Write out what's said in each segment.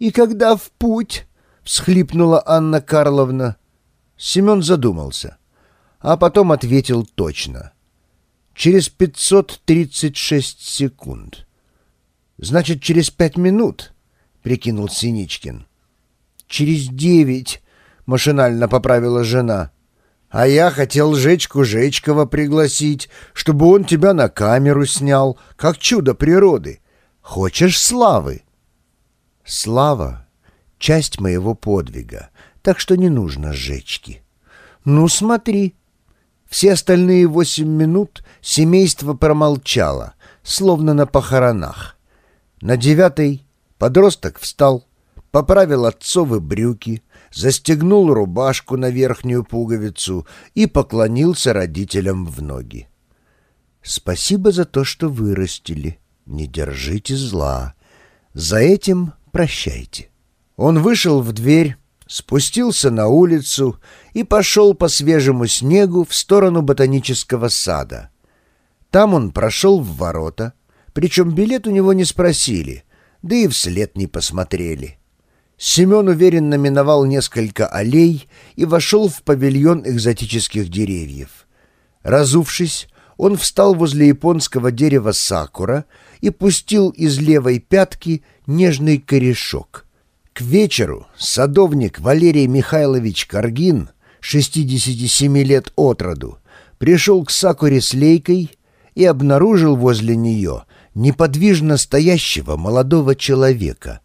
«И когда в путь?» — всхлипнула Анна Карловна. Семен задумался, а потом ответил точно. «Через 536 секунд». «Значит, через пять минут», — прикинул Синичкин. «Через девять», — машинально поправила жена. «А я хотел Жечку Жечкова пригласить, чтобы он тебя на камеру снял, как чудо природы. Хочешь славы?» «Слава — часть моего подвига, так что не нужно Жечки». «Ну, смотри». Все остальные восемь минут семейство промолчало, словно на похоронах. На девятой подросток встал, поправил отцовы брюки, застегнул рубашку на верхнюю пуговицу и поклонился родителям в ноги. «Спасибо за то, что вырастили. Не держите зла. За этим прощайте». Он вышел в дверь, спустился на улицу и пошел по свежему снегу в сторону ботанического сада. Там он прошел в ворота — причем билет у него не спросили, да и вслед не посмотрели. Семен уверенно миновал несколько аллей и вошел в павильон экзотических деревьев. Разувшись, он встал возле японского дерева сакура и пустил из левой пятки нежный корешок. К вечеру садовник Валерий Михайлович Каргин, 67 лет от роду, пришел к сакуре с лейкой и обнаружил возле нее неподвижно стоящего молодого человека.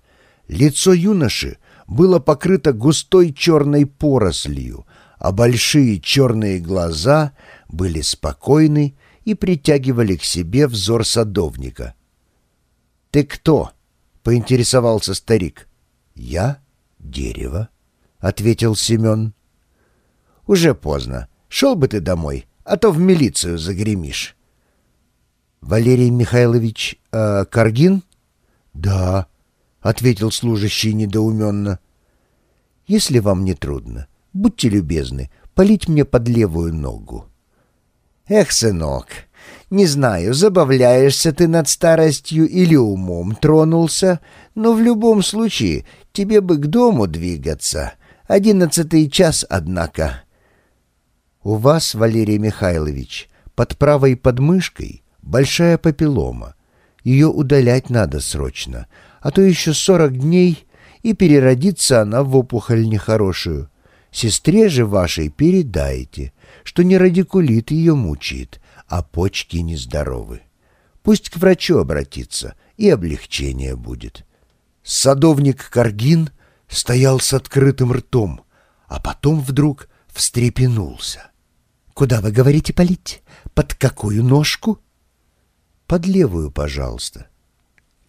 Лицо юноши было покрыто густой черной порослью, а большие черные глаза были спокойны и притягивали к себе взор садовника. «Ты кто?» — поинтересовался старик. «Я — дерево», — ответил Семен. «Уже поздно. Шел бы ты домой, а то в милицию загремишь». «Валерий Михайлович э, Каргин?» «Да», — ответил служащий недоуменно. «Если вам не трудно, будьте любезны, полить мне под левую ногу». «Эх, сынок, не знаю, забавляешься ты над старостью или умом тронулся, но в любом случае тебе бы к дому двигаться. Одиннадцатый час, однако». «У вас, Валерий Михайлович, под правой подмышкой большая папиллома. Ее удалять надо срочно, а то еще сорок дней, и переродится она в опухоль нехорошую. Сестре же вашей передайте, что не радикулит ее мучает, а почки нездоровы. Пусть к врачу обратится, и облегчение будет. Садовник Каргин стоял с открытым ртом, а потом вдруг встрепенулся. «Куда вы говорите полить? Под какую ножку?» Под левую, пожалуйста.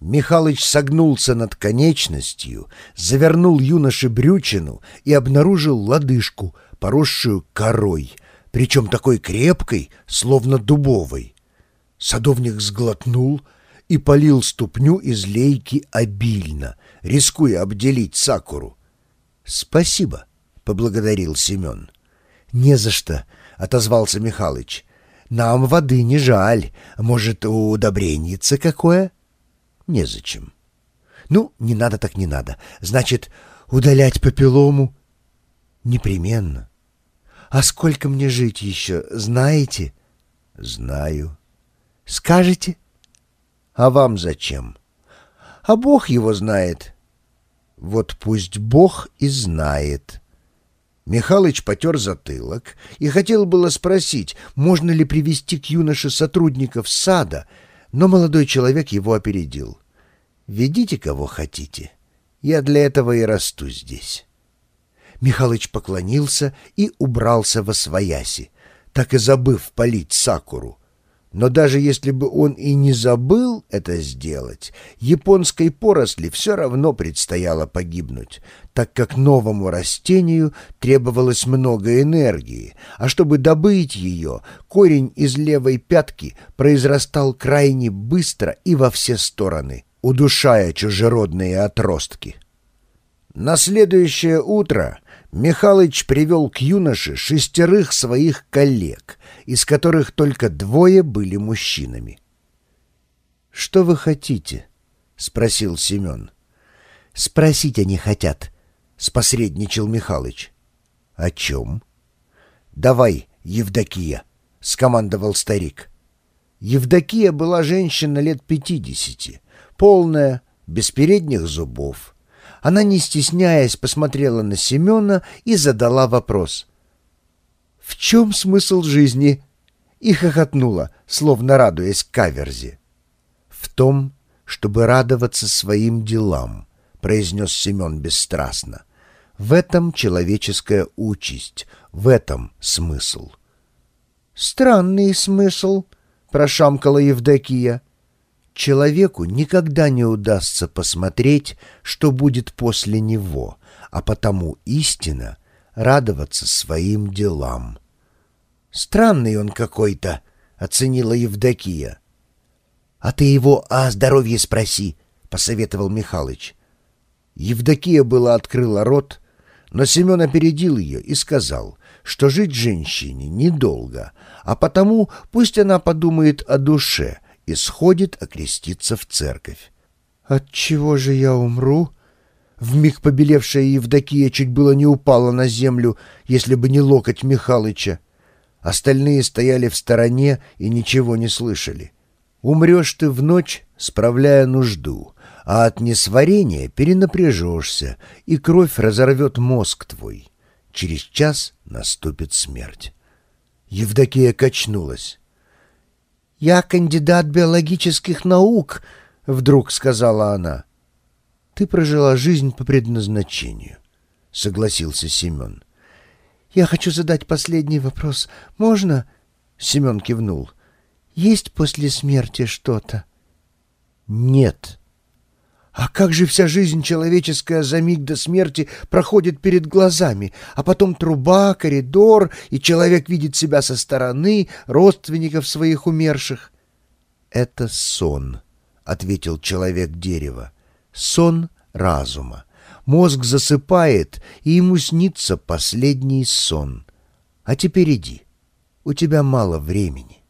Михалыч согнулся над конечностью, завернул юноше брючину и обнаружил лодыжку, поросшую корой, причем такой крепкой, словно дубовой. Садовник сглотнул и полил ступню из лейки обильно, рискуя обделить сакуру. «Спасибо», — поблагодарил Семен. «Не за что», — отозвался Михалыч. Нам воды не жаль. Может, удобренница какое? Незачем. Ну, не надо так не надо. Значит, удалять папиллому? Непременно. А сколько мне жить еще, знаете? Знаю. Скажете? А вам зачем? А Бог его знает. Вот пусть Бог и знает. Михалыч потер затылок и хотел было спросить, можно ли привести к юноше сотрудников сада, но молодой человек его опередил. «Ведите, кого хотите. Я для этого и расту здесь». Михалыч поклонился и убрался во свояси, так и забыв полить сакуру. Но даже если бы он и не забыл это сделать, японской поросли все равно предстояло погибнуть, так как новому растению требовалось много энергии, а чтобы добыть ее, корень из левой пятки произрастал крайне быстро и во все стороны, удушая чужеродные отростки. На следующее утро Михалыч привел к юноше шестерых своих коллег, из которых только двое были мужчинами. «Что вы хотите?» — спросил Семен. Спросить они хотят, — спосредничал Михалыч. — О чем? — Давай, Евдокия, — скомандовал старик. Евдокия была женщина лет пятидесяти, полная, без передних зубов. Она, не стесняясь, посмотрела на Семена и задала вопрос. «В чем смысл жизни?» и хохотнула, словно радуясь каверзе. «В том, чтобы радоваться своим делам», — произнес Семен бесстрастно. «В этом человеческая участь, в этом смысл». «Странный смысл», — прошамкала Евдокия. «Человеку никогда не удастся посмотреть, что будет после него, а потому истина — радоваться своим делам». «Странный он какой-то», — оценила Евдокия. «А ты его о здоровье спроси», — посоветовал Михалыч. Евдокия была открыла рот, но Семен опередил ее и сказал, что жить женщине недолго, а потому пусть она подумает о душе и сходит окреститься в церковь. «От чего же я умру?» Вмиг побелевшая Евдокия чуть было не упала на землю, если бы не локоть Михалыча. Остальные стояли в стороне и ничего не слышали. Умрешь ты в ночь, справляя нужду, а от несварения перенапряжешься, и кровь разорвет мозг твой. Через час наступит смерть. Евдокия качнулась. «Я кандидат биологических наук», — вдруг сказала она. «Ты прожила жизнь по предназначению», — согласился Семен. «Я хочу задать последний вопрос. Можно?» Семен кивнул. «Есть после смерти что-то?» «Нет». «А как же вся жизнь человеческая за миг до смерти проходит перед глазами, а потом труба, коридор, и человек видит себя со стороны, родственников своих умерших?» «Это сон», — ответил человек дерева. «Сон разума. Мозг засыпает, и ему снится последний сон. А теперь иди, у тебя мало времени.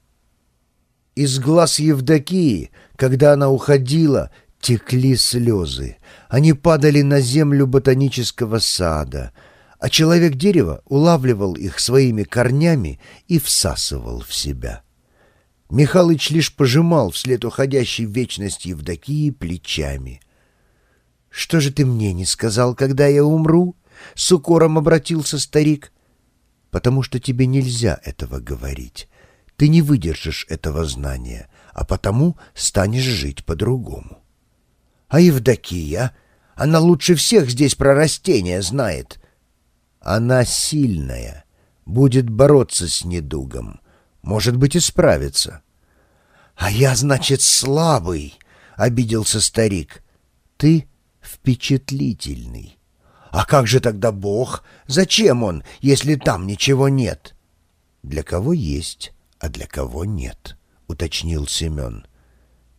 Из глаз Евдокии, когда она уходила, текли слезы. Они падали на землю ботанического сада, а человек-дерево улавливал их своими корнями и всасывал в себя. Михалыч лишь пожимал вслед уходящей в вечность Евдокии плечами — «Что же ты мне не сказал, когда я умру?» — с укором обратился старик. «Потому что тебе нельзя этого говорить. Ты не выдержишь этого знания, а потому станешь жить по-другому». «А Евдокия? Она лучше всех здесь про растения знает». «Она сильная, будет бороться с недугом, может быть, и справится». «А я, значит, слабый», — обиделся старик. «Ты впечатлительный. А как же тогда Бог? Зачем он, если там ничего нет? Для кого есть, а для кого нет, уточнил Семен.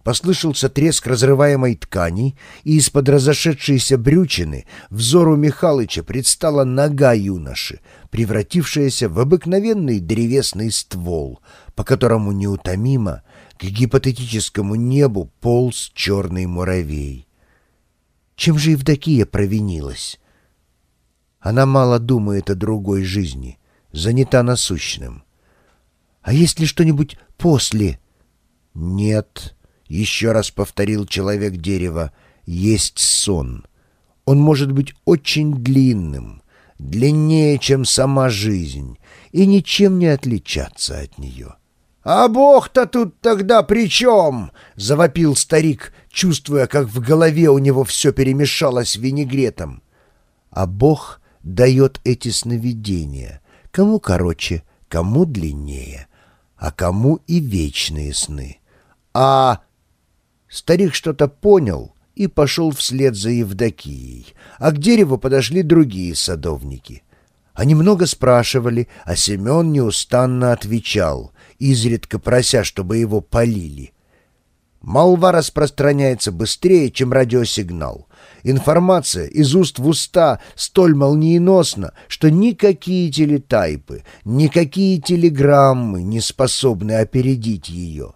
Послышался треск разрываемой ткани, и из-под разошедшейся брючины взору Михалыча предстала нога юноши, превратившаяся в обыкновенный древесный ствол, по которому неутомимо к гипотетическому небу полз черный муравей. Чем же Евдокия провинилась? Она мало думает о другой жизни, занята насущным. А есть ли что-нибудь после? Нет, еще раз повторил человек дерева, есть сон. Он может быть очень длинным, длиннее, чем сама жизнь, и ничем не отличаться от нее. «А Бог-то тут тогда при чем?» — завопил старик, чувствуя, как в голове у него все перемешалось винегретом. А Бог дает эти сновидения, кому короче, кому длиннее, а кому и вечные сны. А старик что-то понял и пошел вслед за Евдокией, а к дереву подошли другие садовники. Они много спрашивали, а Семен неустанно отвечал — изредка прося, чтобы его полили. Молва распространяется быстрее, чем радиосигнал. Информация из уст в уста столь молниеносна, что никакие телетайпы, никакие телеграммы не способны опередить ее.